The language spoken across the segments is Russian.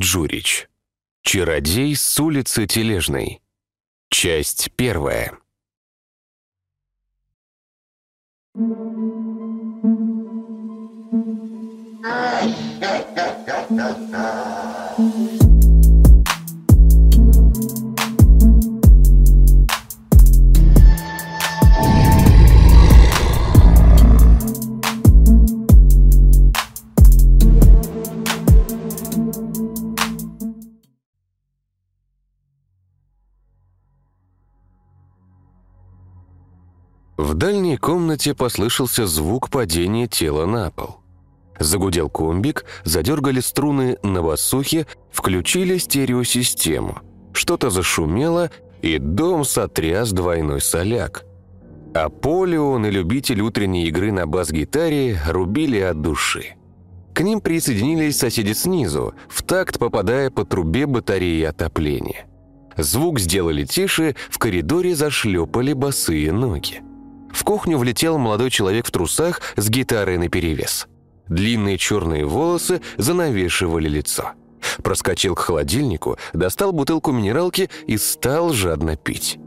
Джурич. Чародей с улицы Тележной. Часть первая. В дальней комнате послышался звук падения тела на пол. Загудел комбик, задергали струны на басухе, включили стереосистему. Что-то зашумело, и дом сотряс двойной соляк. Аполеон и любитель утренней игры на бас-гитаре рубили от души. К ним присоединились соседи снизу, в такт попадая по трубе батареи отопления. Звук сделали тише, в коридоре зашлепали босые ноги. В кухню влетел молодой человек в трусах с гитарой наперевес. Длинные черные волосы занавешивали лицо. Проскочил к холодильнику, достал бутылку минералки и стал жадно пить.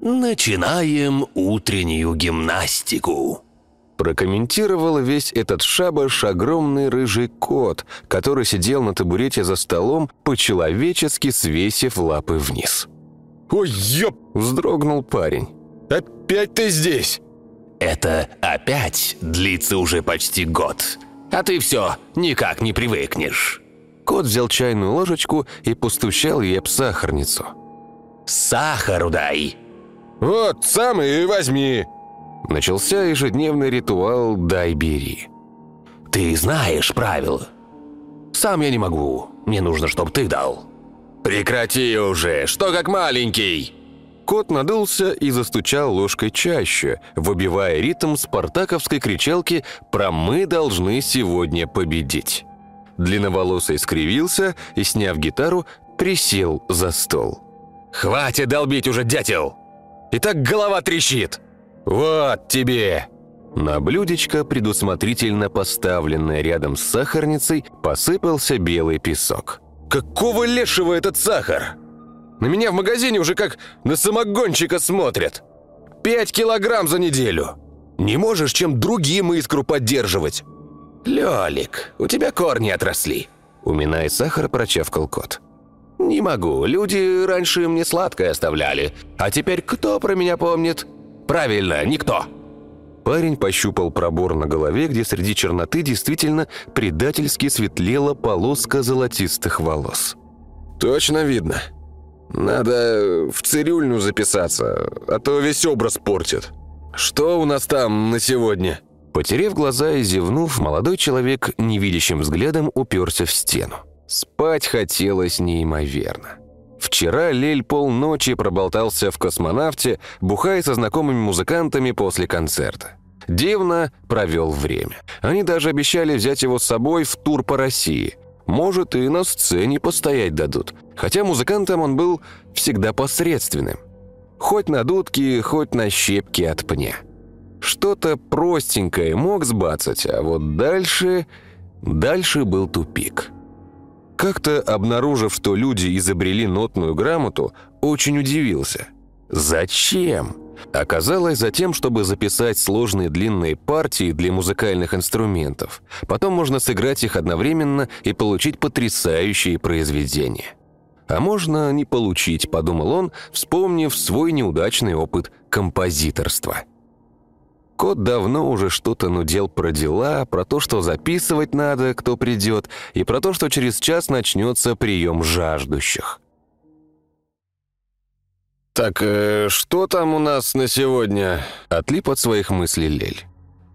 «Начинаем утреннюю гимнастику», Прокомментировал весь этот шабаш огромный рыжий кот, который сидел на табурете за столом, по-человечески свесив лапы вниз. «Ой, ёп!» – вздрогнул парень. «Опять ты здесь?» «Это опять длится уже почти год, а ты все никак не привыкнешь». Кот взял чайную ложечку и постучал ей об сахарницу. «Сахару дай!» «Вот, сам и возьми!» Начался ежедневный ритуал «дай-бери». «Ты знаешь правила. Сам я не могу. Мне нужно, чтобы ты дал». «Прекрати уже! Что как маленький?» Кот надулся и застучал ложкой чаще, выбивая ритм спартаковской кричалки про «Мы должны сегодня победить». Длинноволосый скривился и, сняв гитару, присел за стол. «Хватит долбить уже, дятел! И так голова трещит! Вот тебе!» На блюдечко, предусмотрительно поставленное рядом с сахарницей, посыпался белый песок. «Какого лешего этот сахар?» На меня в магазине уже как на самогонщика смотрят. Пять килограмм за неделю. Не можешь чем другим искру поддерживать. Лёлик, у тебя корни отросли. Уминая сахар, прочавкал кот. «Не могу. Люди раньше мне сладкое оставляли. А теперь кто про меня помнит?» «Правильно, никто». Парень пощупал пробор на голове, где среди черноты действительно предательски светлела полоска золотистых волос. «Точно видно. Надо в цирюльню записаться, а то весь образ портит. Что у нас там на сегодня?» Потерев глаза и зевнув, молодой человек невидящим взглядом уперся в стену. Спать хотелось неимоверно. Вчера Лель полночи проболтался в космонавте, бухая со знакомыми музыкантами после концерта. Дивно провел время. Они даже обещали взять его с собой в тур по России. Может, и на сцене постоять дадут. Хотя музыкантом он был всегда посредственным. Хоть на дудке, хоть на щепке от пня. Что-то простенькое мог сбацать, а вот дальше... Дальше был тупик. Как-то обнаружив, что люди изобрели нотную грамоту, очень удивился. Зачем? Оказалось, за тем, чтобы записать сложные длинные партии для музыкальных инструментов. Потом можно сыграть их одновременно и получить потрясающие произведения. А можно не получить, подумал он, вспомнив свой неудачный опыт композиторства. Кот давно уже что-то нудел про дела, про то, что записывать надо, кто придет, и про то, что через час начнется прием жаждущих. «Так, э, что там у нас на сегодня?» Отлип от своих мыслей Лель.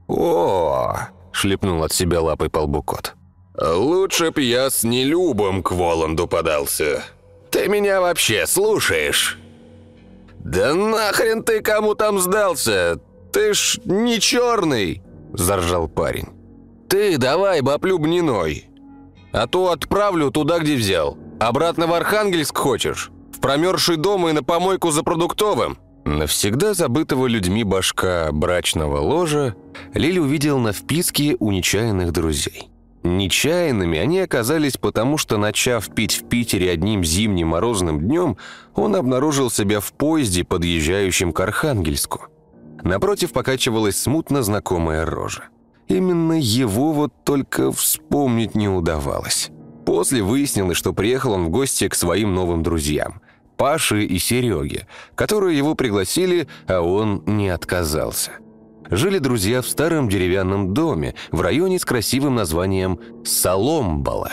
«О!» — шлепнул от себя лапой по лбу кот. «Лучше б я с нелюбом к Воланду подался. Ты меня вообще слушаешь?» «Да нахрен ты кому там сдался? «Ты ж не черный!» – заржал парень. «Ты давай баблюбниной, а то отправлю туда, где взял. Обратно в Архангельск хочешь? Промерзший дом и на помойку за продуктовым?» Навсегда забытого людьми башка брачного ложа Лили увидел на вписке у нечаянных друзей. Нечаянными они оказались потому, что, начав пить в Питере одним зимним морозным днем, он обнаружил себя в поезде, подъезжающем к Архангельску. Напротив покачивалась смутно знакомая рожа. Именно его вот только вспомнить не удавалось. После выяснилось, что приехал он в гости к своим новым друзьям – Паше и Сереге, которые его пригласили, а он не отказался. Жили друзья в старом деревянном доме в районе с красивым названием Соломбала.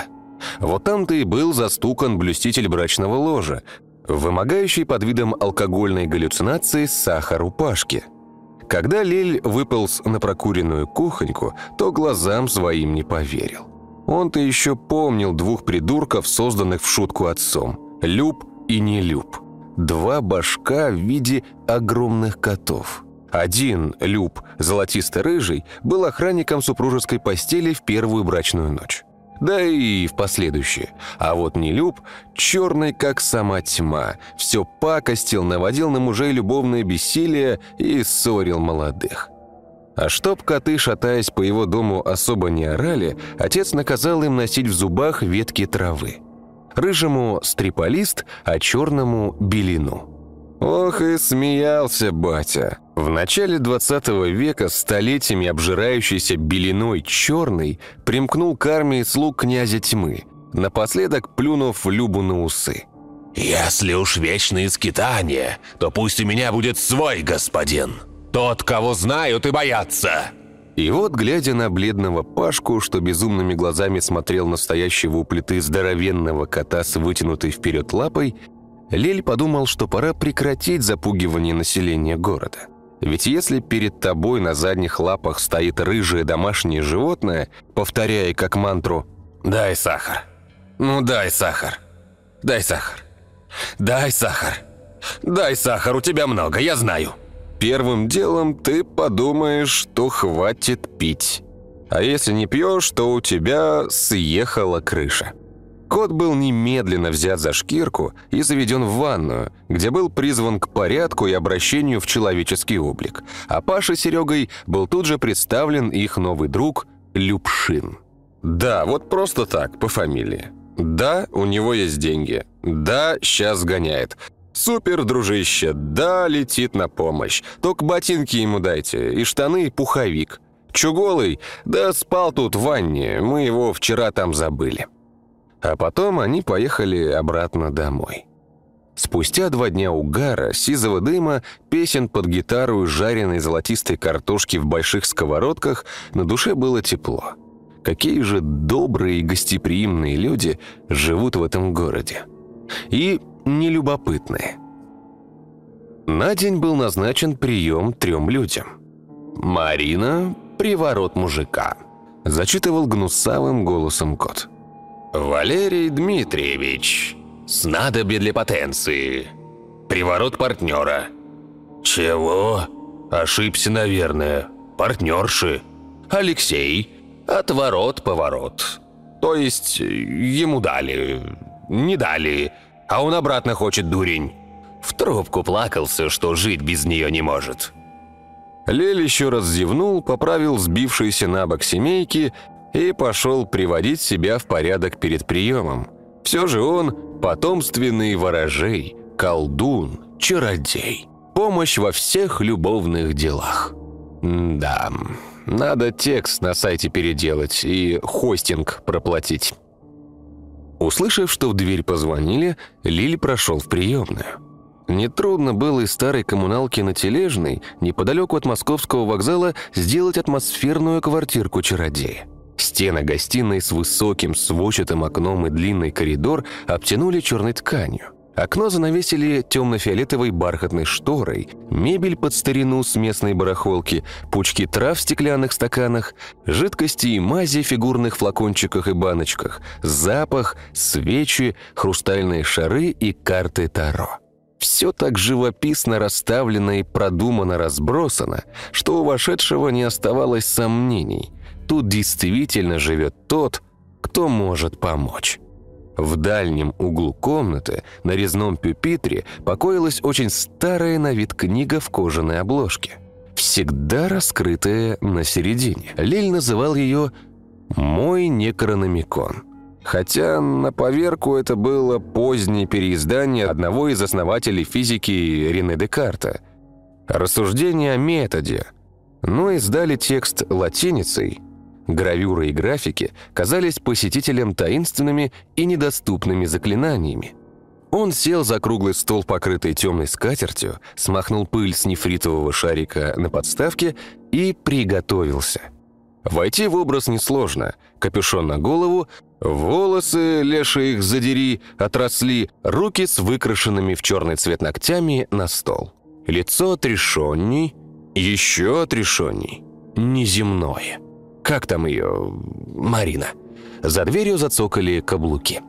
Вот там-то и был застукан блюститель брачного ложа, вымогающий под видом алкогольной галлюцинации сахар у Пашки. Когда Лель выполз на прокуренную кухоньку, то глазам своим не поверил. Он-то еще помнил двух придурков, созданных в шутку отцом – Люб и Нелюб. Два башка в виде огромных котов – один, Люб, золотисто-рыжий, был охранником супружеской постели в первую брачную ночь. Да и в последующие. А вот не Люб, черный как сама тьма, все пакостил, наводил на мужей любовное бессилие и ссорил молодых. А чтоб коты, шатаясь по его дому, особо не орали, отец наказал им носить в зубах ветки травы. Рыжему – стриполист, а черному – белину. Ох и смеялся батя. В начале 20 века столетиями обжирающийся белиной черный примкнул к армии слуг князя тьмы, напоследок плюнув Любу на усы. «Если уж вечные скитания, то пусть у меня будет свой господин, тот, кого знают и боятся!» И вот, глядя на бледного Пашку, что безумными глазами смотрел настоящего у плиты здоровенного кота с вытянутой вперед лапой, Лель подумал, что пора прекратить запугивание населения города. Ведь если перед тобой на задних лапах стоит рыжее домашнее животное, повторяя как мантру «Дай сахар! Ну дай сахар! Дай сахар! Дай сахар! Дай сахар, у тебя много, я знаю!» Первым делом ты подумаешь, что хватит пить. А если не пьешь, то у тебя съехала крыша. Кот был немедленно взят за шкирку и заведен в ванную, где был призван к порядку и обращению в человеческий облик. А Паша Серегой был тут же представлен их новый друг Любшин. Да, вот просто так, по фамилии. Да, у него есть деньги. Да, сейчас гоняет. Супер, дружище, да, летит на помощь. Только ботинки ему дайте, и штаны, и пуховик. Чуголый, да спал тут в ванне, мы его вчера там забыли. А потом они поехали обратно домой. Спустя два дня угара, сизого дыма, песен под гитару и жареной золотистой картошки в больших сковородках на душе было тепло. Какие же добрые и гостеприимные люди живут в этом городе. И нелюбопытные. На день был назначен прием трем людям. «Марина – приворот мужика», – зачитывал гнусавым голосом кот. Валерий Дмитриевич. Снадобье для потенции. Приворот партнера. Чего? Ошибся, наверное. Партнерши. Алексей. Отворот-поворот. То есть ему дали. Не дали. А он обратно хочет, дурень. В трубку плакался, что жить без нее не может. Лель еще раз зевнул, поправил сбившиеся на бок семейки и пошел приводить себя в порядок перед приемом. Все же он потомственный ворожей, колдун, чародей. Помощь во всех любовных делах. да, надо текст на сайте переделать и хостинг проплатить. Услышав, что в дверь позвонили, Лиль прошел в приемную. Нетрудно было из старой коммуналки на Тележной, неподалеку от московского вокзала, сделать атмосферную квартирку чародея. Стены гостиной с высоким сводчатым окном и длинный коридор обтянули черной тканью. Окно занавесили темно-фиолетовой бархатной шторой, мебель под старину с местной барахолки, пучки трав в стеклянных стаканах, жидкости и мази в фигурных флакончиках и баночках, запах, свечи, хрустальные шары и карты Таро. Все так живописно расставлено и продумано разбросано, что у вошедшего не оставалось сомнений – тут действительно живет тот, кто может помочь. В дальнем углу комнаты на резном пюпитре покоилась очень старая на вид книга в кожаной обложке. Всегда раскрытая на середине. Лиль называл ее Мой некрономикон. Хотя на поверку это было позднее переиздание одного из основателей физики Рене Декарта. Рассуждение о методе. Но издали текст латиницей. Гравюры и графики казались посетителям таинственными и недоступными заклинаниями. Он сел за круглый стол, покрытый темной скатертью, смахнул пыль с нефритового шарика на подставке и приготовился. Войти в образ несложно. Капюшон на голову, волосы, леши их задери, отросли, руки с выкрашенными в черный цвет ногтями на стол. Лицо отрешенней, еще отрешенней, неземное. Как там ее... Марина. За дверью зацокали каблуки.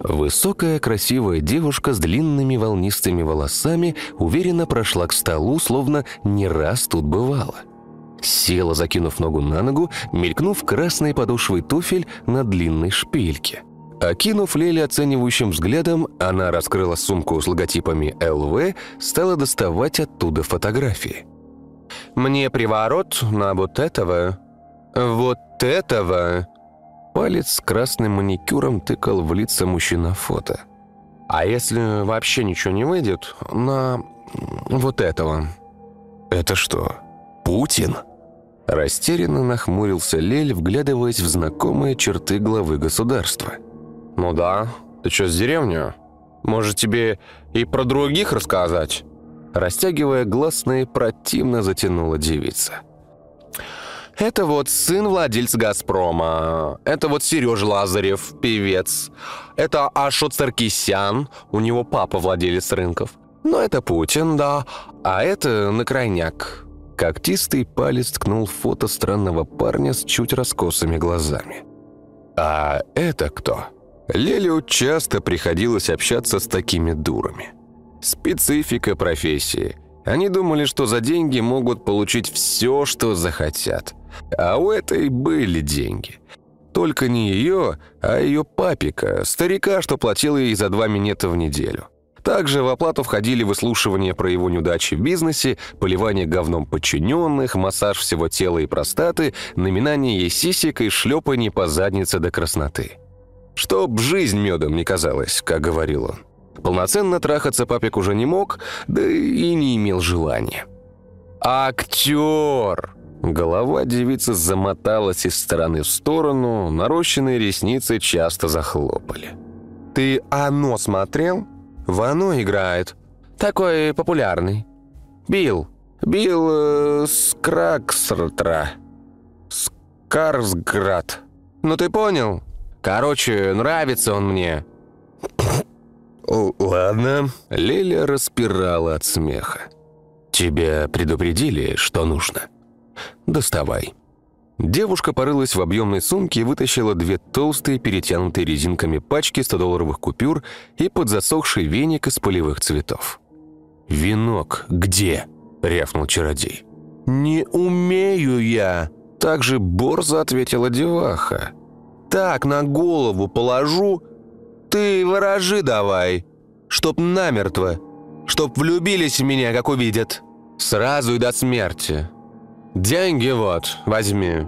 Высокая красивая девушка с длинными волнистыми волосами уверенно прошла к столу, словно не раз тут бывала. Села, закинув ногу на ногу, мелькнув красной подошвой туфель на длинной шпильке. Окинув Лели оценивающим взглядом, она раскрыла сумку с логотипами ЛВ, стала доставать оттуда фотографии. «Мне приворот на вот этого, вот этого...» Палец с красным маникюром тыкал в лица мужчина фото. «А если вообще ничего не выйдет, на вот этого?» «Это что, Путин?» Растерянно нахмурился Лель, вглядываясь в знакомые черты главы государства. «Ну да, ты что, с деревню? Может, тебе и про других рассказать?» Растягивая гласные, противно затянула девица. Это вот сын владельца «Газпрома». Это вот Сережа Лазарев, певец. Это Ашот Саркисян, у него папа владелец рынков. Но это Путин, да. А это Накройняк. Когтистый палец ткнул фото странного парня с чуть раскосыми глазами. А это кто? Лелю часто приходилось общаться с такими дурами. Специфика профессии. Они думали, что за деньги могут получить все, что захотят – а у этой были деньги. Только не ее, а ее папика, старика, что платил ей за два минета в неделю. Также в оплату входили выслушивания про его неудачи в бизнесе, поливание говном подчиненных, массаж всего тела и простаты, наминание ей сисек и шлепание по заднице до красноты. Чтоб жизнь медом не казалась, как говорил он. Полноценно трахаться папик уже не мог, да и не имел желания. «Актер!» Голова девицы замоталась из стороны в сторону, нарощенные ресницы часто захлопали. «Ты «Оно» смотрел? В «Оно» играет. Такой популярный. Билл. Билл э, Скраксратра. Скарсград. Ну ты понял? Короче, нравится он мне». «Ладно». Леля распирала от смеха. «Тебя предупредили, что нужно?» «Доставай». Девушка порылась в объемной сумке и вытащила две толстые, перетянутые резинками пачки 100-долларовых купюр и подзасохший веник из полевых цветов. «Венок где?» — рявкнул чародей. «Не умею я!» — также борзо ответила деваха. «Так на голову положу, ты ворожи давай, чтоб намертво, чтоб влюбились в меня, как увидят. Сразу и до смерти. «Деньги вот, возьми».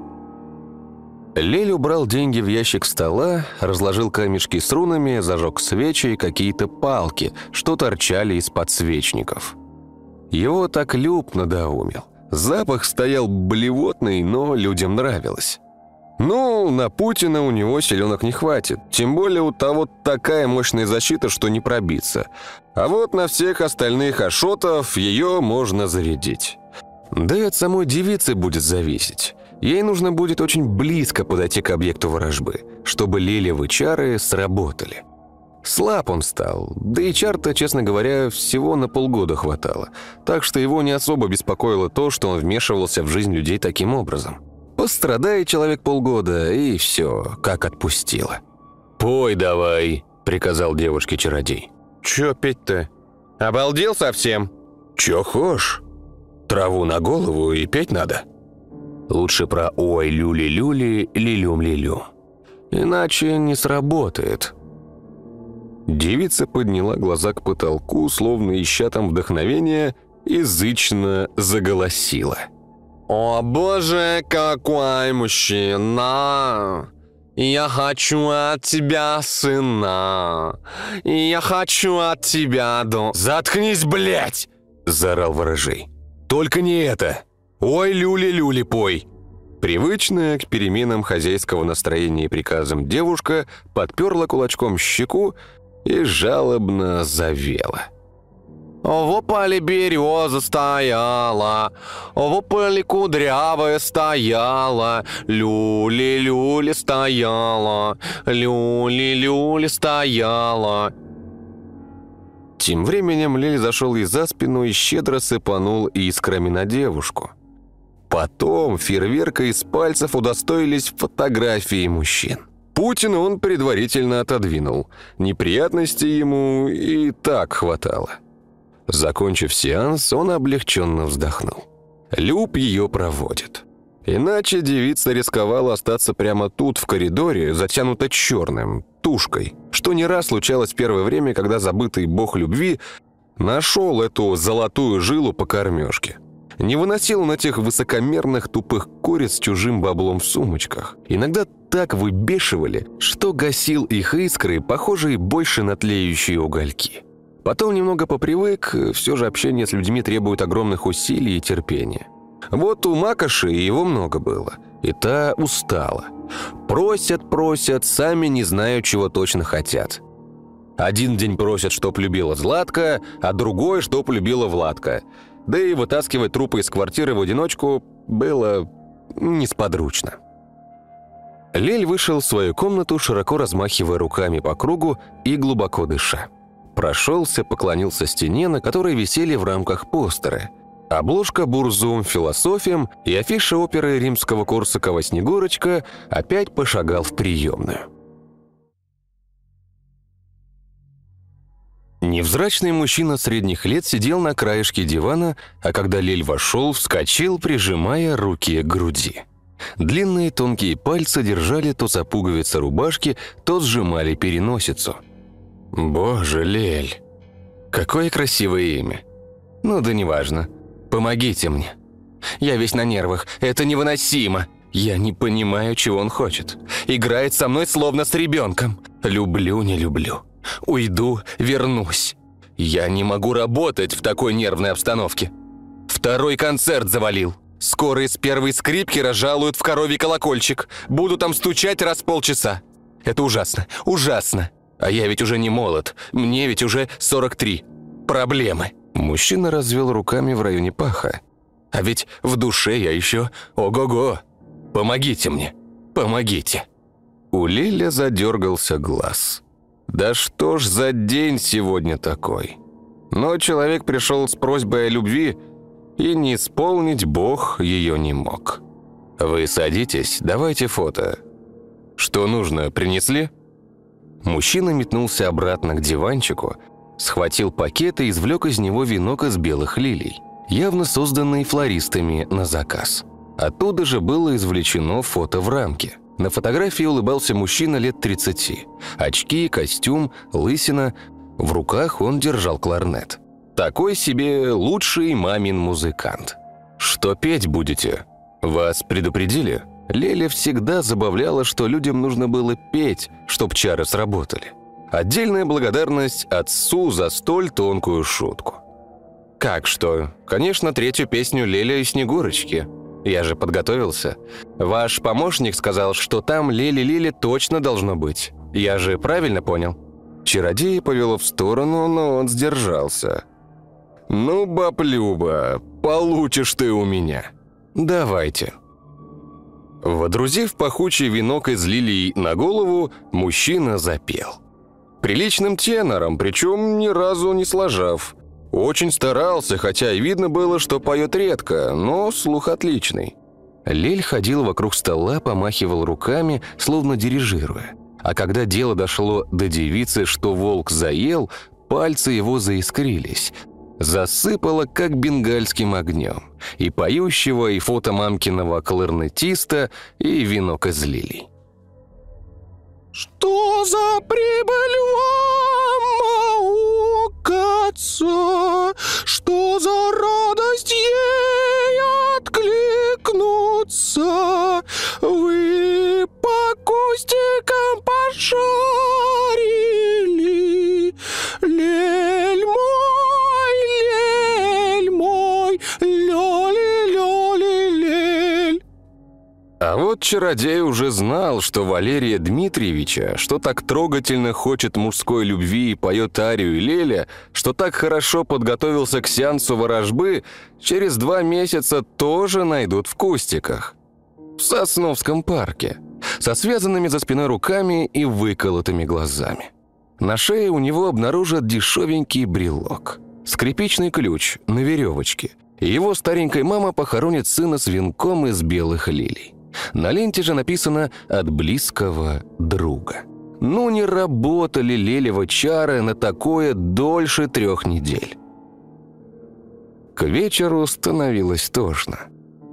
Лель убрал деньги в ящик стола, разложил камешки с рунами, зажег свечи и какие-то палки, что торчали из подсвечников. Его так Люб надоумил. Запах стоял блевотный, но людям нравилось. Ну, на Путина у него селенок не хватит. Тем более у того такая мощная защита, что не пробиться. А вот на всех остальных ашотов ее можно зарядить. Да и от самой девицы будет зависеть. Ей нужно будет очень близко подойти к объекту ворожбы, чтобы лилевы чары сработали. Слаб он стал, да и чар-то, честно говоря, всего на полгода хватало, так что его не особо беспокоило то, что он вмешивался в жизнь людей таким образом. Пострадает человек полгода, и все, как отпустило. «Пой давай», — приказал девушке чародей. «Чё петь-то? Обалдел совсем?» «Чё хошь?» Траву на голову и петь надо. Лучше про «Ой, люли-люли, лилюм-лилю». Иначе не сработает. Девица подняла глаза к потолку, словно ища там вдохновения, язычно заголосила. «О боже, какой мужчина! Я хочу от тебя сына! Я хочу от тебя до...» «Заткнись, блядь!» – заорал ворожей. «Только не это! Ой, люли-люли, пой!» Привычная к переменам хозяйского настроения и приказам девушка подперла кулачком щеку и жалобно завела – в поле береза стояла, в поле кудрявая стояла, люли-люли стояла, люли-люли стояла. Тем временем Лель зашел из за спину и щедро сыпанул искрами на девушку. Потом фейерверка из пальцев удостоились фотографии мужчин. Путина он предварительно отодвинул. Неприятностей ему и так хватало. Закончив сеанс, он облегченно вздохнул. Люб ее проводит. Иначе девица рисковала остаться прямо тут, в коридоре, затянута черным, тушкой, что не раз случалось в первое время, когда забытый бог любви нашел эту золотую жилу по кормежке. Не выносил он этих высокомерных тупых куриц с чужим баблом в сумочках. Иногда так выбешивали, что гасил их искры, похожие больше на тлеющие угольки. Потом немного попривык, все же общение с людьми требует огромных усилий и терпения. Вот у Макоши его много было, и та устала. Просят, просят, сами не знают, чего точно хотят. Один день просят, чтоб любила Златка, а другой, чтоб любила Владка. Да и вытаскивать трупы из квартиры в одиночку было несподручно. Лель вышел в свою комнату, широко размахивая руками по кругу и глубоко дыша. Прошелся, поклонился стене, на которой висели в рамках постеры. Обложка «Бурзум философиям» и афиша оперы римского Корсакова «Снегурочка» опять пошагал в приемную. Невзрачный мужчина средних лет сидел на краешке дивана, а когда Лель вошел, вскочил, прижимая руки к груди. Длинные тонкие пальцы держали то за пуговицы рубашки, то сжимали переносицу – «Боже, Лель, какое красивое имя. Ну да неважно. Помогите мне. Я весь на нервах, это невыносимо. Я не понимаю, чего он хочет. Играет со мной словно с ребенком. Люблю, не люблю. Уйду, вернусь. Я не могу работать в такой нервной обстановке. Второй концерт завалил. Скоро из первой скрипки разжалуют в коровий колокольчик. Буду там стучать раз в полчаса. Это ужасно, ужасно. А я ведь уже не молод, мне ведь уже 43. Проблемы. Мужчина развел руками в районе паха. А ведь в душе я еще ого-го. Помогите мне, помогите. У Лиля задергался глаз. Да что ж за день сегодня такой? Но человек пришел с просьбой о любви, и не исполнить Бог ее не мог. Вы садитесь, давайте фото. Что нужно, принесли? Мужчина метнулся обратно к диванчику, схватил пакет и извлек из него венок из белых лилий, явно созданный флористами на заказ. Оттуда же было извлечено фото в рамке. На фотографии улыбался мужчина лет 30. Очки, костюм, лысина. В руках он держал кларнет. Такой себе лучший мамин музыкант. «Что петь будете? Вас предупредили?» Леля всегда забавляла, что людям нужно было петь, чтоб чары сработали. Отдельная благодарность отцу за столь тонкую шутку. «Как что? Конечно, третью песню Леля и Снегурочки. Я же подготовился. Ваш помощник сказал, что там Лели-Лили точно должно быть. Я же правильно понял?» Чародея повело в сторону, но он сдержался. «Ну, баб Люба, получишь ты у меня. Давайте». Водрузив пахучий венок из лилий на голову, мужчина запел. Приличным тенором, причем ни разу не сложав. Очень старался, хотя и видно было, что поет редко, но слух отличный. Лель ходил вокруг стола, помахивал руками, словно дирижируя. А когда дело дошло до девицы, что волк заел, пальцы его заискрились, засыпало как бенгальским огнем. И поющего, и фото мамкиного кларнетиста, и венок из лилий. «Что за прибыль вам, отца? Что за радость ей откликается? смеются, вы по кустикам пошарили. Лель А вот чародей уже знал, что Валерия Дмитриевича, что так трогательно хочет мужской любви и поет арию и леля, что так хорошо подготовился к сеансу ворожбы, через два месяца тоже найдут в кустиках. В Сосновском парке, со связанными за спиной руками и выколотыми глазами. На шее у него обнаружат дешевенький брелок. Скрипичный ключ на веревочке. Его старенькая мама похоронит сына с венком из белых лилий. На ленте же написано «От близкого друга». Ну, не работали Лелева чары на такое дольше трех недель. К вечеру становилось тошно.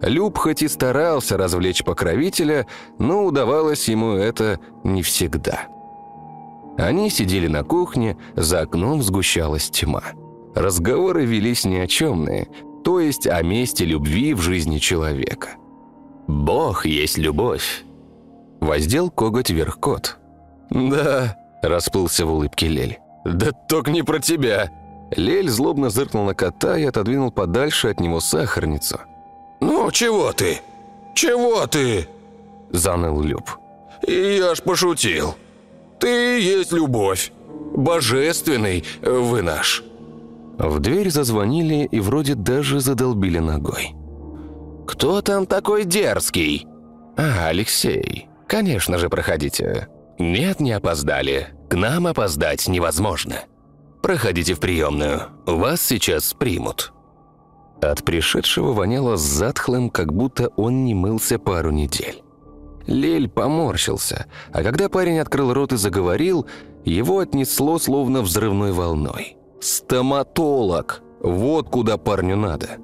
Люб хоть и старался развлечь покровителя, но удавалось ему это не всегда. Они сидели на кухне, за окном сгущалась тьма. Разговоры велись ни о чемные, то есть о месте любви в жизни человека. «Бог есть любовь», — воздел коготь вверх кот. «Да», — расплылся в улыбке Лель. «Да только не про тебя». Лель злобно зыркнул на кота и отодвинул подальше от него сахарницу. «Ну, чего ты? Чего ты?» — заныл Люб. И я ж пошутил. Ты есть любовь. Божественный вы наш. В дверь зазвонили и вроде даже задолбили ногой. «Кто там такой дерзкий?» «А, Алексей. Конечно же, проходите». «Нет, не опоздали. К нам опоздать невозможно. Проходите в приемную. Вас сейчас примут». От пришедшего воняло затхлым, как будто он не мылся пару недель. Лель поморщился, а когда парень открыл рот и заговорил, его отнесло словно взрывной волной. «Стоматолог! Вот куда парню надо!»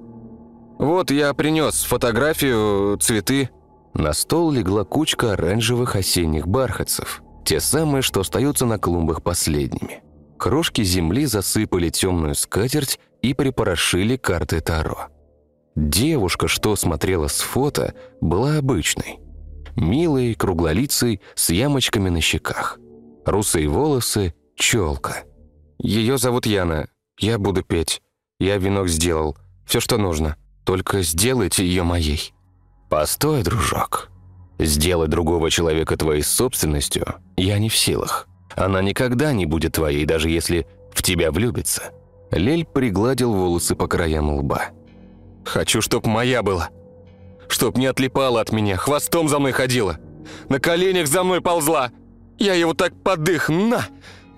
«Вот я принес фотографию, цветы». На стол легла кучка оранжевых осенних бархатцев. Те самые, что остаются на клумбах последними. Крошки земли засыпали темную скатерть и припорошили карты Таро. Девушка, что смотрела с фото, была обычной. Милой, круглолицей, с ямочками на щеках. Русые волосы, челка. Ее зовут Яна. Я буду петь. Я венок сделал. Все, что нужно. Только сделайте ее моей. Постой, дружок. Сделать другого человека твоей собственностью я не в силах. Она никогда не будет твоей, даже если в тебя влюбится. Лель пригладил волосы по краям лба. «Хочу, чтоб моя была. Чтоб не отлипала от меня, хвостом за мной ходила. На коленях за мной ползла. Я его так подых, на!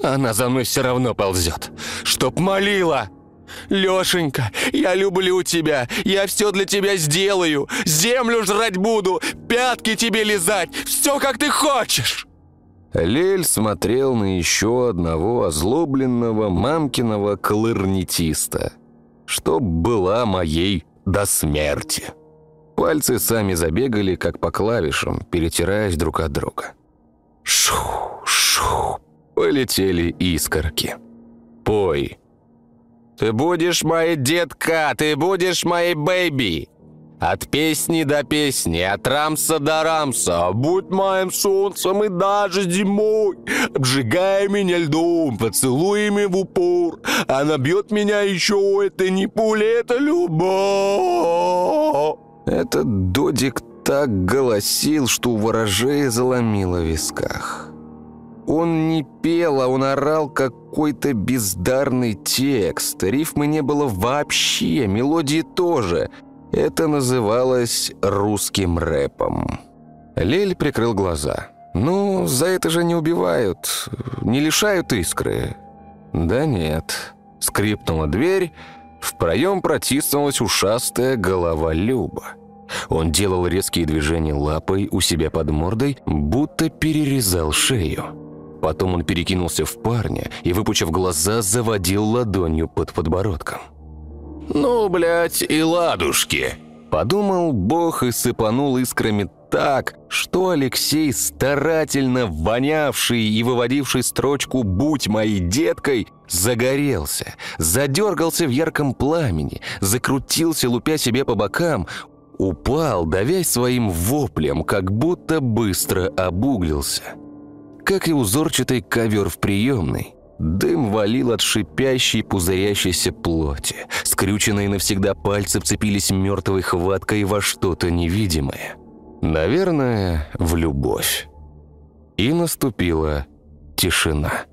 Она за мной все равно ползет. Чтоб молила!» «Лешенька, я люблю тебя, я все для тебя сделаю, землю жрать буду, пятки тебе лизать, все как ты хочешь!» Лель смотрел на еще одного озлобленного мамкиного кларнетиста, чтоб была моей до смерти. Пальцы сами забегали, как по клавишам, перетираясь друг от друга. Шу, шу, полетели искорки. «Пой!» «Ты будешь моей детка, ты будешь моей бэйби!» От песни до песни, от рамса до рамса, будь моим солнцем и даже зимой, обжигай меня льдом, поцелуями в упор, она бьет меня еще, это не пуля, это любовь. Этот додик так голосил, что у ворожея заломило в висках. Он не пел, а он орал какой-то бездарный текст. Рифмы не было вообще, мелодии тоже. Это называлось русским рэпом. Лель прикрыл глаза. «Ну, за это же не убивают, не лишают искры». «Да нет». Скрипнула дверь, в проем протиснулась ушастая голова Люба. Он делал резкие движения лапой у себя под мордой, будто перерезал шею. Потом он перекинулся в парня и, выпучив глаза, заводил ладонью под подбородком. «Ну, блядь, и ладушки!» Подумал Бог и сыпанул искрами так, что Алексей, старательно вонявший и выводивший строчку «Будь моей деткой», загорелся, задергался в ярком пламени, закрутился, лупя себе по бокам, упал, давясь своим воплем, как будто быстро обуглился. Как и узорчатый ковер в приемной, дым валил от шипящей пузырящейся плоти. Скрюченные навсегда пальцы вцепились мертвой хваткой во что-то невидимое. Наверное, в любовь. И наступила тишина.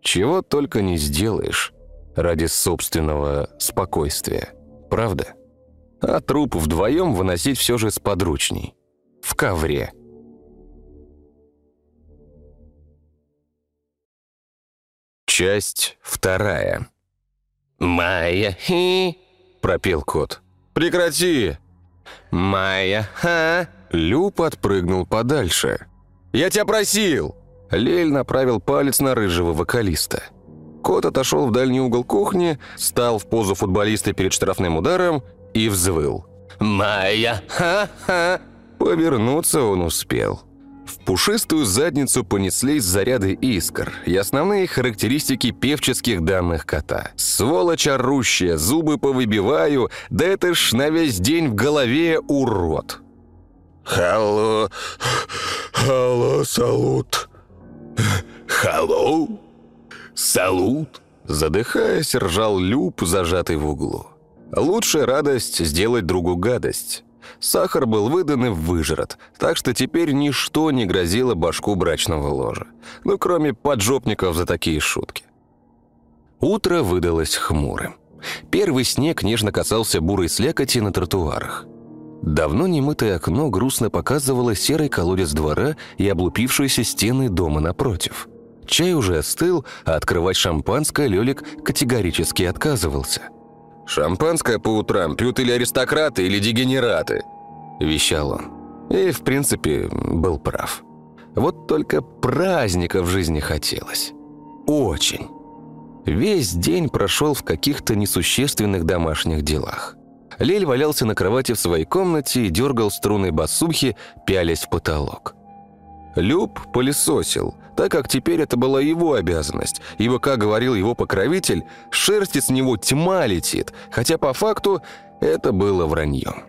Чего только не сделаешь ради собственного спокойствия, правда? А труп вдвоем выносить все же сподручней. В ковре. Часть вторая. «Майя, хи!» – пропел кот. «Прекрати!» «Майя, ха!» Лю подпрыгнул подальше. «Я тебя просил!» Лель направил палец на рыжего вокалиста. Кот отошел в дальний угол кухни, стал в позу футболиста перед штрафным ударом и взвыл. «Майя, ха-ха!» Повернуться он успел. В пушистую задницу понеслись заряды искр и основные характеристики певческих данных кота. Сволочь орущая, зубы повыбиваю, да это ж на весь день в голове урод. Халло, халло, салут. Халло, салут. Задыхаясь, ржал Люб, зажатый в углу. Лучшая радость – сделать другу гадость. Сахар был выдан и выжрат, так что теперь ничто не грозило башку брачного ложа. Ну, кроме поджопников за такие шутки. Утро выдалось хмурым. Первый снег нежно касался бурой слякоти на тротуарах. Давно немытое окно грустно показывало серый колодец двора и облупившиеся стены дома напротив. Чай уже остыл, а открывать шампанское Лёлик категорически отказывался – «Шампанское по утрам пьют или аристократы, или дегенераты», – вещал он. И, в принципе, был прав. Вот только праздника в жизни хотелось. Очень. Весь день прошел в каких-то несущественных домашних делах. Лель валялся на кровати в своей комнате и дергал струны басухи, пялясь в потолок. Люб пылесосил, так как теперь это была его обязанность, ибо, как говорил его покровитель, шерсти с него тьма летит, хотя по факту это было враньем.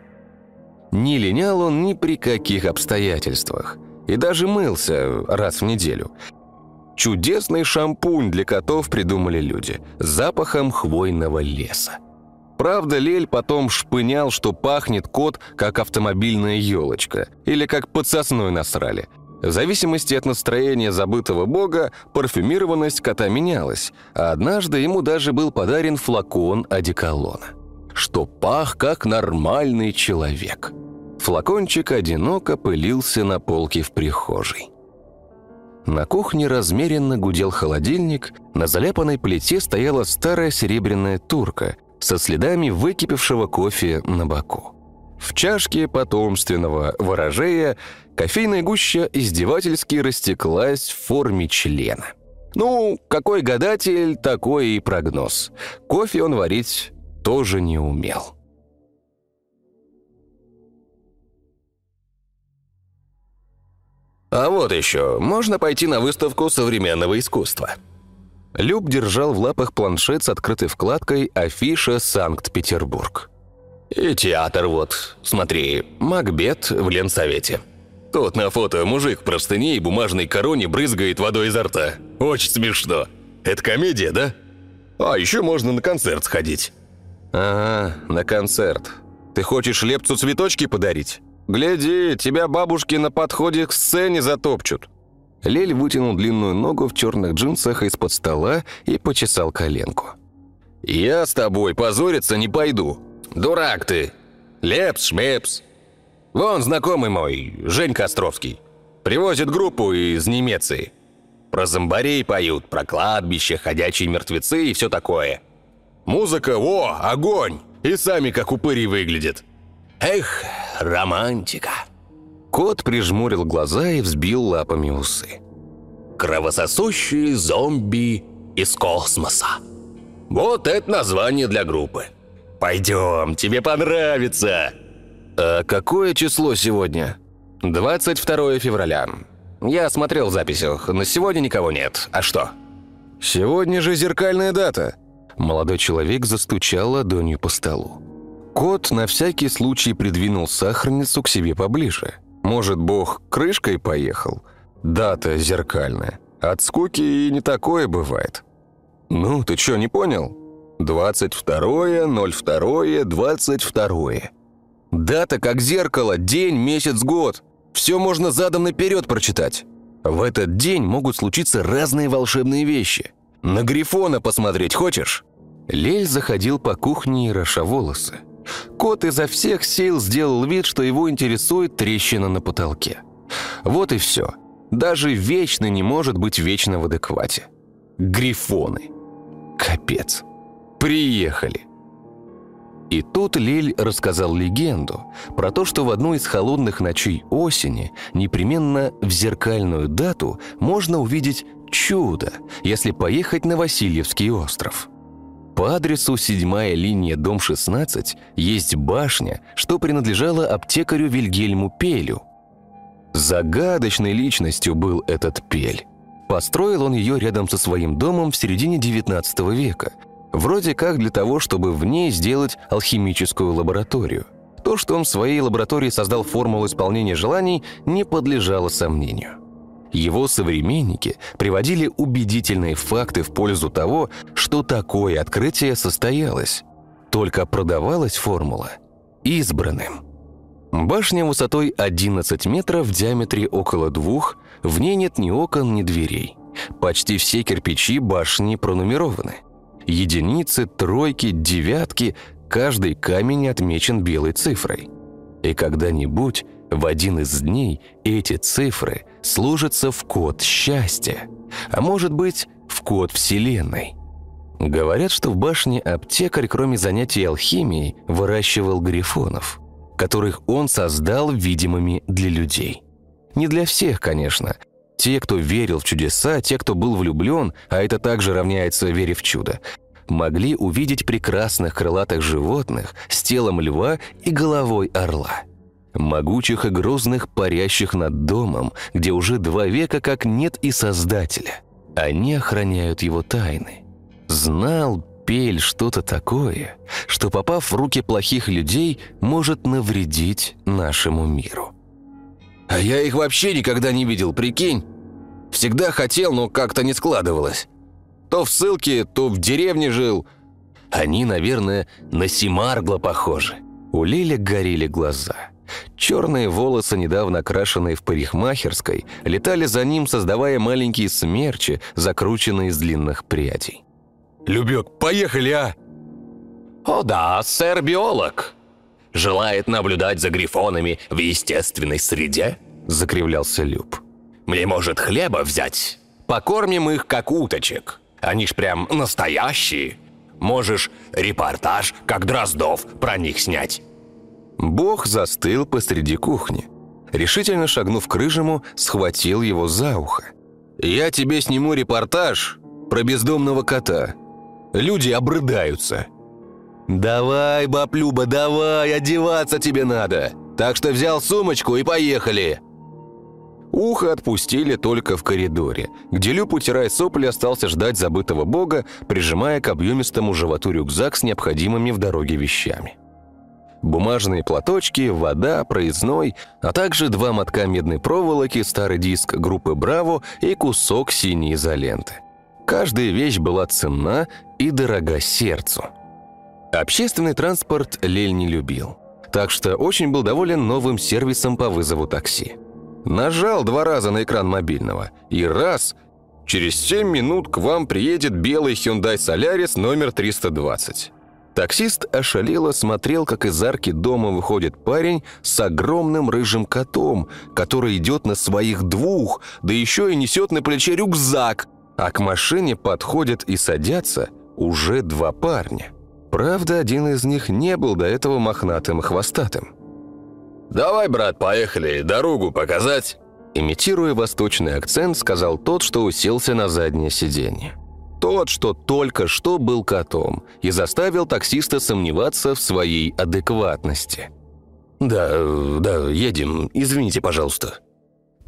Не линял он ни при каких обстоятельствах, и даже мылся раз в неделю. Чудесный шампунь для котов придумали люди, с запахом хвойного леса. Правда, Лель потом шпынял, что пахнет кот, как автомобильная елочка, или как под сосной насрали – в зависимости от настроения забытого бога, парфюмированность кота менялась, а однажды ему даже был подарен флакон одеколона, что пах как нормальный человек. Флакончик одиноко пылился на полке в прихожей. На кухне размеренно гудел холодильник, на заляпанной плите стояла старая серебряная турка со следами выкипевшего кофе на боку. В чашке потомственного ворожея кофейная гуща издевательски растеклась в форме члена. Ну, какой гадатель, такой и прогноз. Кофе он варить тоже не умел. А вот еще, можно пойти на выставку современного искусства. Люб держал в лапах планшет с открытой вкладкой «Афиша Санкт-Петербург». И театр вот, смотри, Макбет в Ленсовете. Тут на фото мужик в простыне и бумажной короне брызгает водой изо рта. Очень смешно. Это комедия, да? А еще можно на концерт сходить. Ага, на концерт. Ты хочешь Лепцу цветочки подарить? Гляди, тебя бабушки на подходе к сцене затопчут. Лель вытянул длинную ногу в черных джинсах из-под стола и почесал коленку. «Я с тобой позориться не пойду», «Дурак ты! Лепс-шмепс! Вон знакомый мой, Женька Островский. Привозит группу из Немеции. Про зомбарей поют, про кладбище, ходячие мертвецы и все такое. Музыка, о, огонь! И сами как упыри выглядят. Эх, романтика!» Кот прижмурил глаза и взбил лапами усы. «Кровососущие зомби из космоса». Вот это название для группы. «Пойдем, тебе понравится!» «А какое число сегодня?» «22 февраля. Я смотрел в записях, но сегодня никого нет. А что?» «Сегодня же зеркальная дата!» Молодой человек застучал ладонью по столу. Кот на всякий случай придвинул сахарницу к себе поближе. Может, бог крышкой поехал? Дата зеркальная. От скуки и не такое бывает. Ну, ты что, не понял? 22 02 22 Дата как зеркало, день, месяц, год. Все можно задом наперед прочитать. В этот день могут случиться разные волшебные вещи. На Грифона посмотреть хочешь? Лель заходил по кухне и роша волосы. Кот изо всех сил сделал вид, что его интересует трещина на потолке. Вот и все. Даже вечный не может быть вечно в адеквате. Грифоны. Капец. Приехали. И тут Лель рассказал легенду про то, что в одну из холодных ночей осени непременно в зеркальную дату можно увидеть чудо, если поехать на Васильевский остров. По адресу 7 линия, дом 16, есть башня, что принадлежала аптекарю Вильгельму Пелю. Загадочной личностью был этот Пель. Построил он ее рядом со своим домом в середине XIX века, вроде как для того, чтобы в ней сделать алхимическую лабораторию. То, что он в своей лаборатории создал формулу исполнения желаний, не подлежало сомнению. Его современники приводили убедительные факты в пользу того, что такое открытие состоялось. Только продавалась формула избранным. Башня высотой 11 метров в диаметре около двух, в ней нет ни окон, ни дверей. Почти все кирпичи башни пронумерованы. Единицы, тройки, девятки, каждый камень отмечен белой цифрой. И когда-нибудь в один из дней эти цифры служатся в код счастья, а может быть, в код Вселенной. Говорят, что в башне аптекарь, кроме занятий алхимией, выращивал грифонов, которых он создал видимыми для людей. Не для всех, конечно. Те, кто верил в чудеса, те, кто был влюблен, а это также равняется вере в чудо, могли увидеть прекрасных крылатых животных с телом льва и головой орла – могучих и грозных, парящих над домом, где уже два века как нет и Создателя. Они охраняют его тайны. Знал Пель что-то такое, что, попав в руки плохих людей, может навредить нашему миру. А я их вообще никогда не видел, прикинь? Всегда хотел, но как-то не складывалось. То в ссылке, то в деревне жил. Они, наверное, на Симаргла похожи. У Лили горели глаза. Черные волосы, недавно крашенные в парикмахерской, летали за ним, создавая маленькие смерчи, закрученные из длинных прядей. «Любек, поехали, а!» «О да, сэр-биолог. Желает наблюдать за грифонами в естественной среде?» – закривлялся Люб. «Мне, может, хлеба взять? Покормим их, как уточек. Они ж прям настоящие. Можешь репортаж, как Дроздов, про них снять». Бог застыл посреди кухни. Решительно шагнув к рыжему, схватил его за ухо. «Я тебе сниму репортаж про бездомного кота. Люди обрыдаются». «Давай, баплюба, давай, одеваться тебе надо. Так что взял сумочку и поехали». Ухо отпустили только в коридоре, где Люб, утирая сопли, остался ждать забытого бога, прижимая к объемистому животу рюкзак с необходимыми в дороге вещами бумажные платочки, вода, проездной, а также два мотка медной проволоки, старый диск группы «Браво» и кусок синей изоленты. Каждая вещь была ценна и дорога сердцу. Общественный транспорт Лель не любил, так что очень был доволен новым сервисом по вызову такси. Нажал два раза на экран мобильного, и раз – Через 7 минут к вам приедет белый Hyundai Solaris номер 320. Таксист ошалело смотрел, как из арки дома выходит парень с огромным рыжим котом, который идет на своих двух, да еще и несет на плече рюкзак, а к машине подходят и садятся уже два парня. Правда, один из них не был до этого мохнатым и хвостатым. «Давай, брат, поехали, дорогу показать!» Имитируя восточный акцент, сказал тот, что уселся на заднее сиденье. Тот, что только что был котом, и заставил таксиста сомневаться в своей адекватности. «Да, да, едем. Извините, пожалуйста».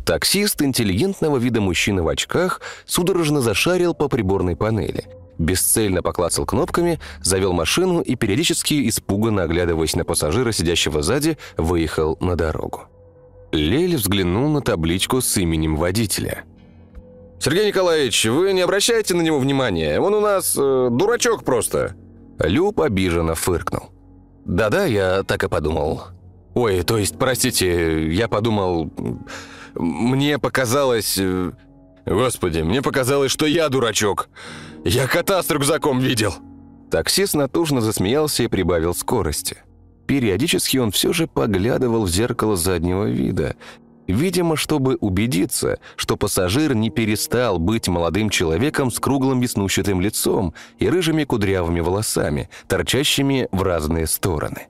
Таксист, интеллигентного вида мужчина в очках, судорожно зашарил по приборной панели. Бесцельно поклацал кнопками, завел машину и, периодически испуганно оглядываясь на пассажира, сидящего сзади, выехал на дорогу. Лель взглянул на табличку с именем водителя. «Сергей Николаевич, вы не обращайте на него внимания, он у нас э, дурачок просто». Люб обиженно фыркнул. «Да-да, я так и подумал. Ой, то есть, простите, я подумал... Мне показалось...» э, «Господи, мне показалось, что я дурачок. Я кота с рюкзаком видел». Таксист натужно засмеялся и прибавил скорости. Периодически он все же поглядывал в зеркало заднего вида, видимо, чтобы убедиться, что пассажир не перестал быть молодым человеком с круглым веснущатым лицом и рыжими кудрявыми волосами, торчащими в разные стороны.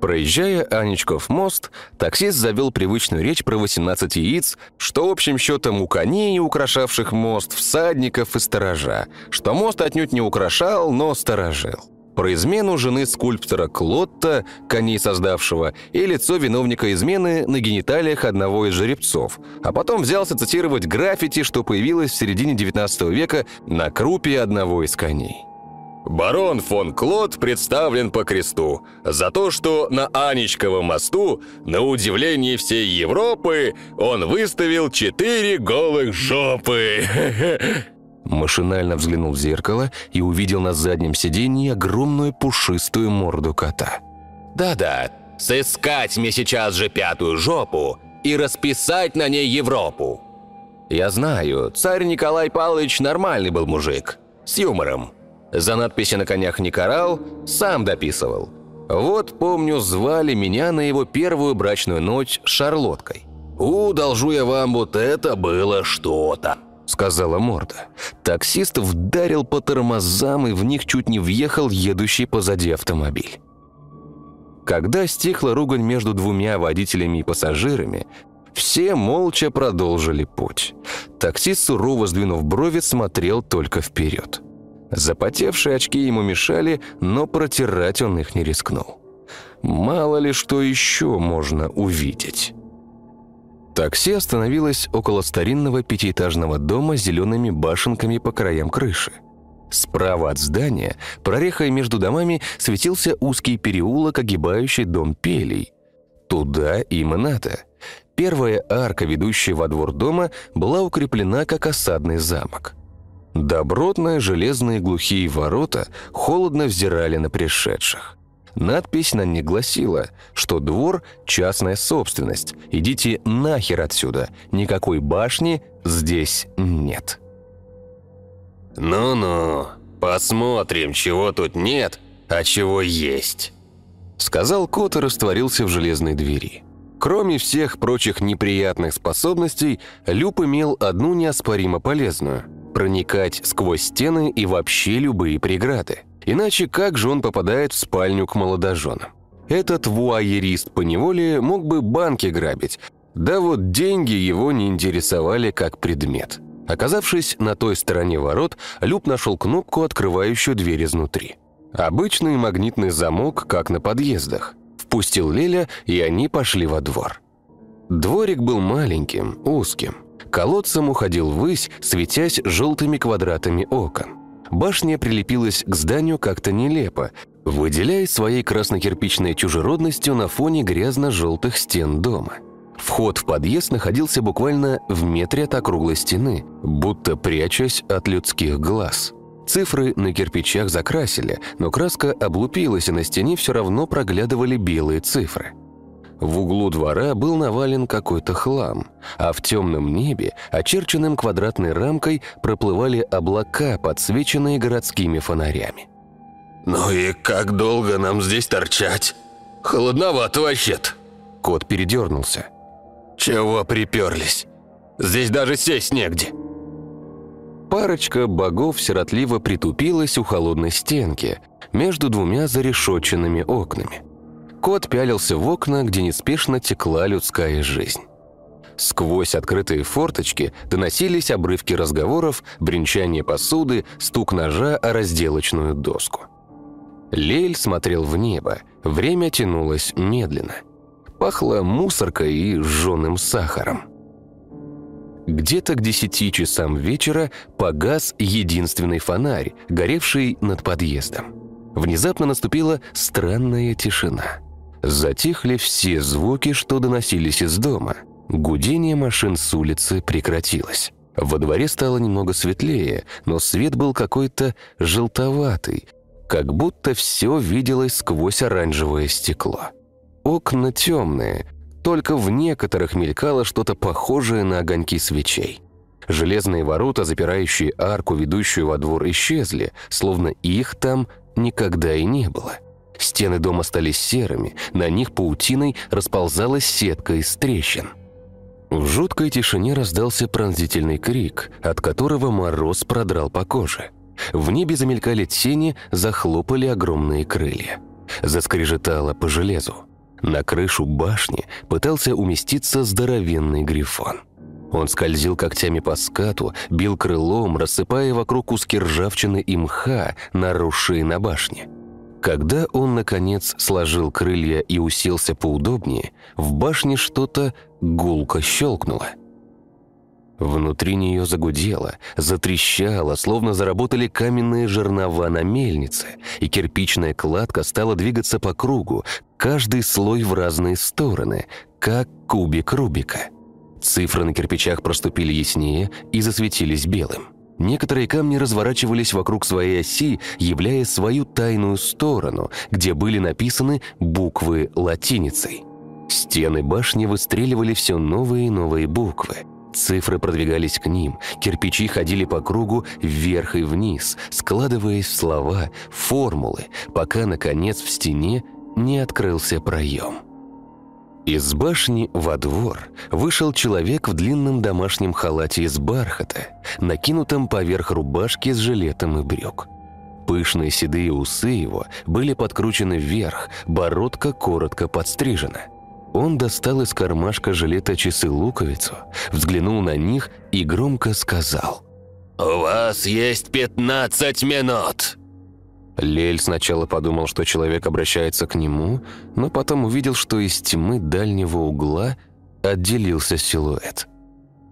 Проезжая Анечков мост, таксист завел привычную речь про 18 яиц, что общим счетом у коней, украшавших мост, всадников и сторожа, что мост отнюдь не украшал, но сторожил. Про измену жены скульптора Клотта, коней создавшего, и лицо виновника измены на гениталиях одного из жеребцов, а потом взялся цитировать граффити, что появилось в середине 19 века на крупе одного из коней. Барон фон Клод представлен по кресту за то, что на Анечковом мосту, на удивление всей Европы, он выставил четыре голых жопы. Машинально взглянул в зеркало и увидел на заднем сиденье огромную пушистую морду кота. Да-да, сыскать мне сейчас же пятую жопу и расписать на ней Европу. Я знаю, царь Николай Павлович нормальный был мужик, с юмором. За надписи на конях не карал, сам дописывал. Вот, помню, звали меня на его первую брачную ночь Шарлоткой. «У, должу я вам, вот это было что-то», — сказала морда. Таксист вдарил по тормозам и в них чуть не въехал едущий позади автомобиль. Когда стихла ругань между двумя водителями и пассажирами, все молча продолжили путь. Таксист, сурово сдвинув брови, смотрел только вперед. Запотевшие очки ему мешали, но протирать он их не рискнул. Мало ли что еще можно увидеть. Такси остановилось около старинного пятиэтажного дома с зелеными башенками по краям крыши. Справа от здания, прорехой между домами, светился узкий переулок, огибающий дом Пелей. Туда им и надо. Первая арка, ведущая во двор дома, была укреплена как осадный замок. Добротные железные глухие ворота холодно взирали на пришедших. Надпись на них гласила, что двор – частная собственность, идите нахер отсюда, никакой башни здесь нет. «Ну-ну, посмотрим, чего тут нет, а чего есть», – сказал кот и растворился в железной двери. Кроме всех прочих неприятных способностей, Люб имел одну неоспоримо полезную – проникать сквозь стены и вообще любые преграды. Иначе как же он попадает в спальню к молодоженам? Этот вуайерист по неволе мог бы банки грабить, да вот деньги его не интересовали как предмет. Оказавшись на той стороне ворот, Люб нашел кнопку, открывающую дверь изнутри. Обычный магнитный замок, как на подъездах. Впустил Леля, и они пошли во двор. Дворик был маленьким, узким. Колодцем уходил ввысь, светясь желтыми квадратами окон. Башня прилепилась к зданию как-то нелепо, выделяясь своей краснокирпичной чужеродностью на фоне грязно-желтых стен дома. Вход в подъезд находился буквально в метре от округлой стены, будто прячась от людских глаз. Цифры на кирпичах закрасили, но краска облупилась, и на стене все равно проглядывали белые цифры. В углу двора был навален какой-то хлам, а в темном небе, очерченным квадратной рамкой, проплывали облака, подсвеченные городскими фонарями. «Ну и как долго нам здесь торчать? Холодновато вообще-то!» Кот передернулся. «Чего приперлись? Здесь даже сесть негде!» Парочка богов сиротливо притупилась у холодной стенки между двумя зарешоченными окнами. Кот пялился в окна, где неспешно текла людская жизнь. Сквозь открытые форточки доносились обрывки разговоров, бренчание посуды, стук ножа о разделочную доску. Лель смотрел в небо, время тянулось медленно. Пахло мусоркой и жженым сахаром. Где-то к десяти часам вечера погас единственный фонарь, горевший над подъездом. Внезапно наступила странная тишина. Затихли все звуки, что доносились из дома. Гудение машин с улицы прекратилось. Во дворе стало немного светлее, но свет был какой-то желтоватый, как будто все виделось сквозь оранжевое стекло. Окна темные, только в некоторых мелькало что-то похожее на огоньки свечей. Железные ворота, запирающие арку, ведущую во двор, исчезли, словно их там никогда и не было. Стены дома стали серыми, на них паутиной расползалась сетка из трещин. В жуткой тишине раздался пронзительный крик, от которого мороз продрал по коже. В небе замелькали тени, захлопали огромные крылья. Заскрежетало по железу. На крышу башни пытался уместиться здоровенный грифон. Он скользил когтями по скату, бил крылом, рассыпая вокруг куски ржавчины и мха, наросшие на башне. Когда он, наконец, сложил крылья и уселся поудобнее, в башне что-то гулко щелкнуло. Внутри нее загудело, затрещало, словно заработали каменные жернова на мельнице, и кирпичная кладка стала двигаться по кругу, каждый слой в разные стороны, как кубик Рубика. Цифры на кирпичах проступили яснее и засветились белым. Некоторые камни разворачивались вокруг своей оси, являя свою тайную сторону, где были написаны буквы латиницей. Стены башни выстреливали все новые и новые буквы. Цифры продвигались к ним, кирпичи ходили по кругу вверх и вниз, складываясь в слова, формулы, пока, наконец, в стене не открылся проем. Из башни во двор вышел человек в длинном домашнем халате из бархата, накинутом поверх рубашки с жилетом и брюк. Пышные седые усы его были подкручены вверх, бородка коротко подстрижена. Он достал из кармашка жилета часы-луковицу, взглянул на них и громко сказал «У вас есть пятнадцать минут!» Лель сначала подумал, что человек обращается к нему, но потом увидел, что из тьмы дальнего угла отделился силуэт.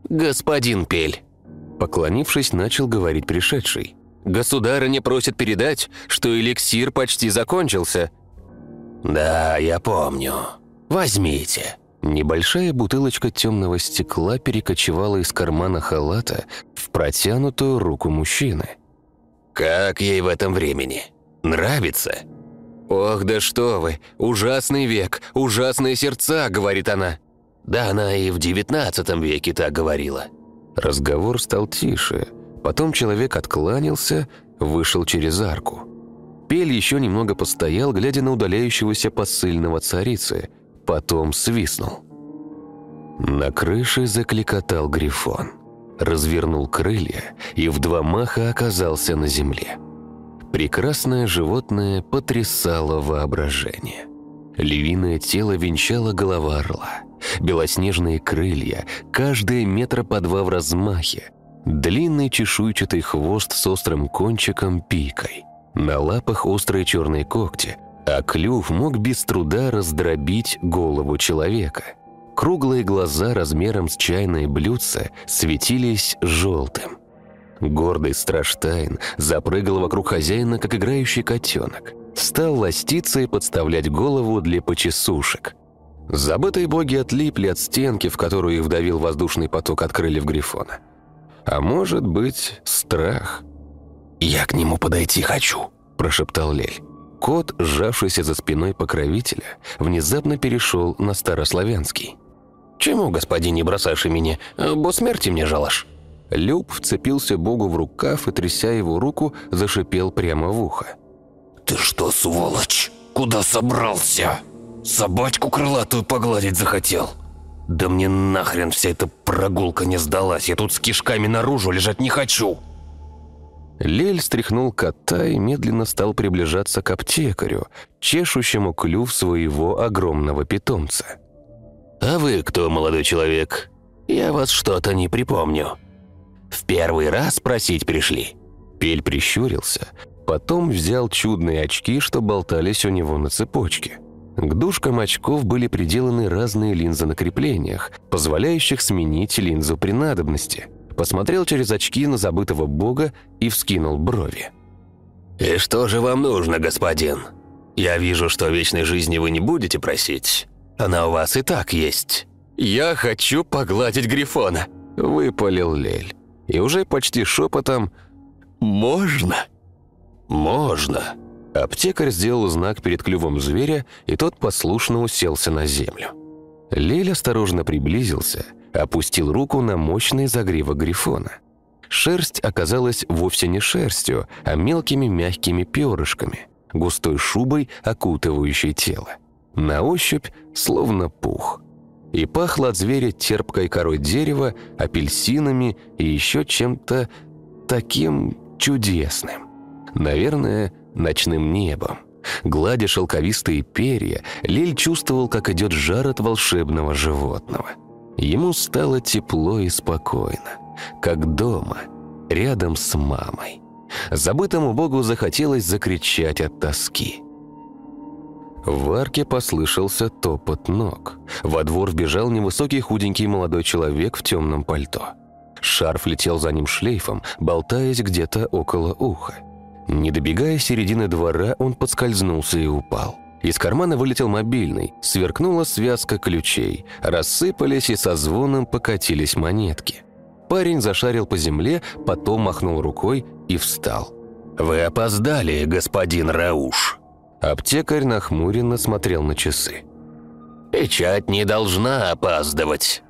«Господин Пель!» Поклонившись, начал говорить пришедший. «Государыня просит передать, что эликсир почти закончился». «Да, я помню. Возьмите». Небольшая бутылочка темного стекла перекочевала из кармана халата в протянутую руку мужчины. «Как ей в этом времени?» Нравится?» «Ох, да что вы! Ужасный век! Ужасные сердца!» — говорит она. «Да она и в девятнадцатом веке так говорила». Разговор стал тише. Потом человек откланялся, вышел через арку. Пель еще немного постоял, глядя на удаляющегося посыльного царицы. Потом свистнул. На крыше закликотал грифон. Развернул крылья и в два маха оказался на земле. Прекрасное животное потрясало воображение. Львиное тело венчало голова орла. Белоснежные крылья, каждые метра по два в размахе. Длинный чешуйчатый хвост с острым кончиком пикой. На лапах острые черные когти, а клюв мог без труда раздробить голову человека. Круглые глаза размером с чайное блюдце светились желтым. Гордый Страштайн запрыгал вокруг хозяина, как играющий котенок. Стал ластиться и подставлять голову для почесушек. Забытые боги отлипли от стенки, в которую их вдавил воздушный поток от крыльев Грифона. А может быть, страх. «Я к нему подойти хочу», – прошептал Лель. Кот, сжавшийся за спиной покровителя, внезапно перешел на старославянский. «Чему, господин, не бросаешь меня? Бо смерти мне жалаш?» Люб вцепился Богу в рукав и, тряся его руку, зашипел прямо в ухо. «Ты что, сволочь? Куда собрался? Собачку крылатую погладить захотел? Да мне нахрен вся эта прогулка не сдалась, я тут с кишками наружу лежать не хочу!» Лель стряхнул кота и медленно стал приближаться к аптекарю, чешущему клюв своего огромного питомца. «А вы кто, молодой человек? Я вас что-то не припомню». В первый раз просить пришли». Пель прищурился, потом взял чудные очки, что болтались у него на цепочке. К дужкам очков были приделаны разные линзы на креплениях, позволяющих сменить линзу при надобности. Посмотрел через очки на забытого бога и вскинул брови. «И что же вам нужно, господин? Я вижу, что вечной жизни вы не будете просить. Она у вас и так есть». «Я хочу погладить Грифона», — выпалил Лель. И уже почти шепотом «Можно?» «Можно». Аптекарь сделал знак перед клювом зверя, и тот послушно уселся на землю. Лель осторожно приблизился, опустил руку на мощный загривок Грифона. Шерсть оказалась вовсе не шерстью, а мелкими мягкими перышками, густой шубой, окутывающей тело. На ощупь словно пух. И пахло от зверя терпкой корой дерева, апельсинами и еще чем-то таким чудесным. Наверное, ночным небом. Гладя шелковистые перья, Лиль чувствовал, как идет жар от волшебного животного. Ему стало тепло и спокойно как дома, рядом с мамой. Забытому богу захотелось закричать от тоски. В арке послышался топот ног. Во двор вбежал невысокий худенький молодой человек в темном пальто. Шарф летел за ним шлейфом, болтаясь где-то около уха. Не добегая середины двора, он подскользнулся и упал. Из кармана вылетел мобильный, сверкнула связка ключей, рассыпались и со звоном покатились монетки. Парень зашарил по земле, потом махнул рукой и встал. «Вы опоздали, господин Рауш». Аптекарь нахмуренно смотрел на часы. «Печать не должна опаздывать».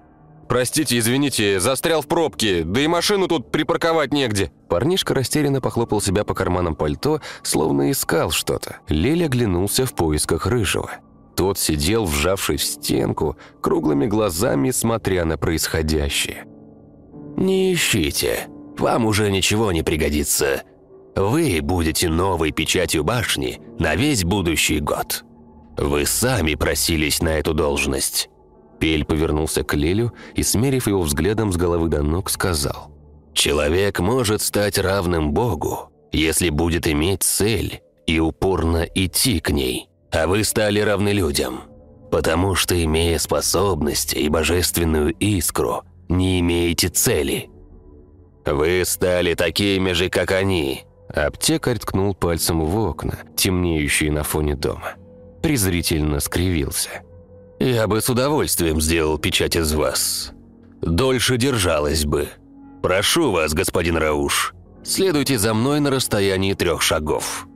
«Простите, извините, застрял в пробке, да и машину тут припарковать негде». Парнишка растерянно похлопал себя по карманам пальто, словно искал что-то. Лель оглянулся в поисках рыжего. Тот сидел, вжавшись в стенку, круглыми глазами смотря на происходящее. «Не ищите, вам уже ничего не пригодится. Вы будете новой печатью башни на весь будущий год. Вы сами просились на эту должность». Пель повернулся к Лелю и, смерив его взглядом с головы до ног, сказал. «Человек может стать равным Богу, если будет иметь цель и упорно идти к ней, а вы стали равны людям, потому что, имея способность и божественную искру, не имеете цели. Вы стали такими же, как они». Аптекарь ткнул пальцем в окна, темнеющие на фоне дома. Презрительно скривился. «Я бы с удовольствием сделал печать из вас. Дольше держалась бы. Прошу вас, господин Рауш, следуйте за мной на расстоянии трех шагов».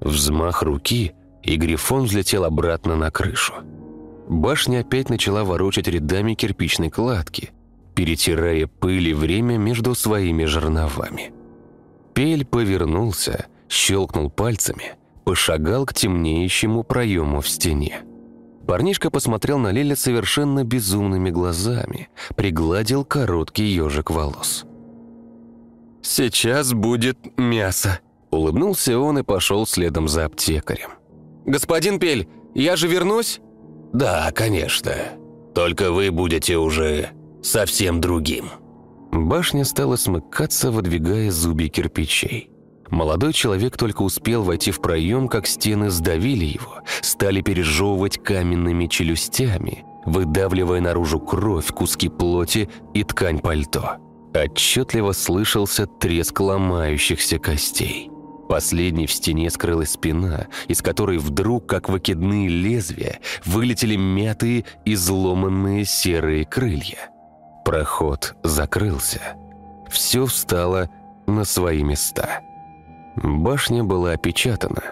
Взмах руки, и Грифон взлетел обратно на крышу. Башня опять начала ворочать рядами кирпичной кладки, перетирая пыль и время между своими жерновами. Пель повернулся, щелкнул пальцами, пошагал к темнеющему проему в стене. Парнишка посмотрел на Леля совершенно безумными глазами, пригладил короткий ежик волос. «Сейчас будет мясо», — улыбнулся он и пошел следом за аптекарем. «Господин Пель, я же вернусь?» «Да, конечно. Только вы будете уже совсем другим». Башня стала смыкаться, выдвигая зубья кирпичей. Молодой человек только успел войти в проем, как стены сдавили его, стали пережевывать каменными челюстями, выдавливая наружу кровь, куски плоти и ткань пальто. Отчетливо слышался треск ломающихся костей. Последней в стене скрылась спина, из которой вдруг, как выкидные лезвия, вылетели мятые, изломанные серые крылья. Проход закрылся. Все встало на свои места. Башня была опечатана.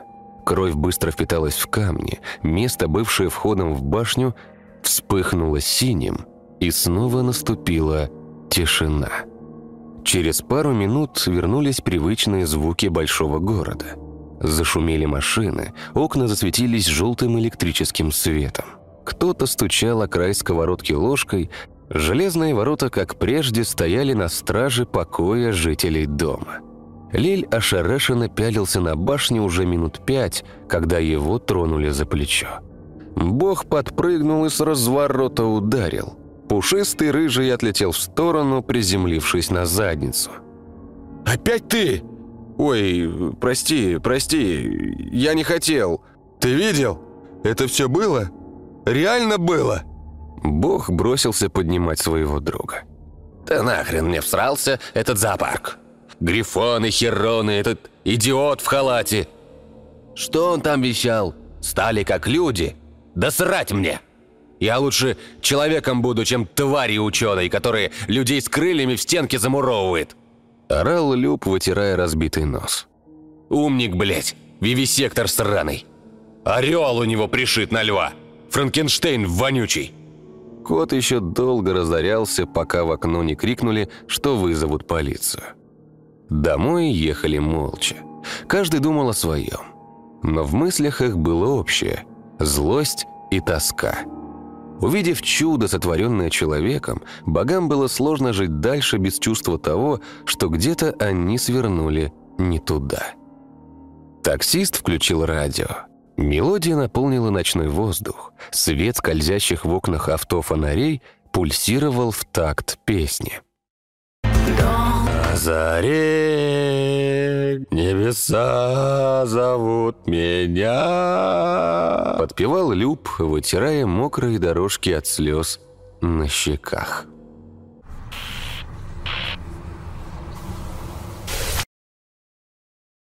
Кровь быстро впиталась в камни, место, бывшее входом в башню, вспыхнуло синим, и снова наступила тишина. Через пару минут вернулись привычные звуки большого города. Зашумели машины, окна засветились желтым электрическим светом. Кто-то стучал о край сковородки ложкой, железные ворота, как прежде, стояли на страже покоя жителей дома. Лиль ошарашенно пялился на башню уже минут пять, когда его тронули за плечо. Бог подпрыгнул и с разворота ударил – Пушистый рыжий отлетел в сторону, приземлившись на задницу. «Опять ты? Ой, прости, прости, я не хотел. Ты видел? Это все было? Реально было?» Бог бросился поднимать своего друга. «Да нахрен мне всрался этот зоопарк? Грифоны, хероны, этот идиот в халате. Что он там вещал? Стали как люди? Да срать мне! Я лучше человеком буду, чем твари ученые, которые людей с крыльями в стенке замуровывает!» Орал Люб, вытирая разбитый нос. «Умник, блядь! Вивисектор сраный! Орел у него пришит на льва! Франкенштейн вонючий!» Кот еще долго разорялся, пока в окно не крикнули, что вызовут полицию. Домой ехали молча. Каждый думал о своем. Но в мыслях их было общее – злость и тоска. Увидев чудо, сотворенное человеком, богам было сложно жить дальше без чувства того, что где-то они свернули не туда. Таксист включил радио. Мелодия наполнила ночной воздух. Свет скользящих в окнах авто фонарей пульсировал в такт песни. На заре небеса зовут меня. Подпевал Люб, вытирая мокрые дорожки от слез на щеках.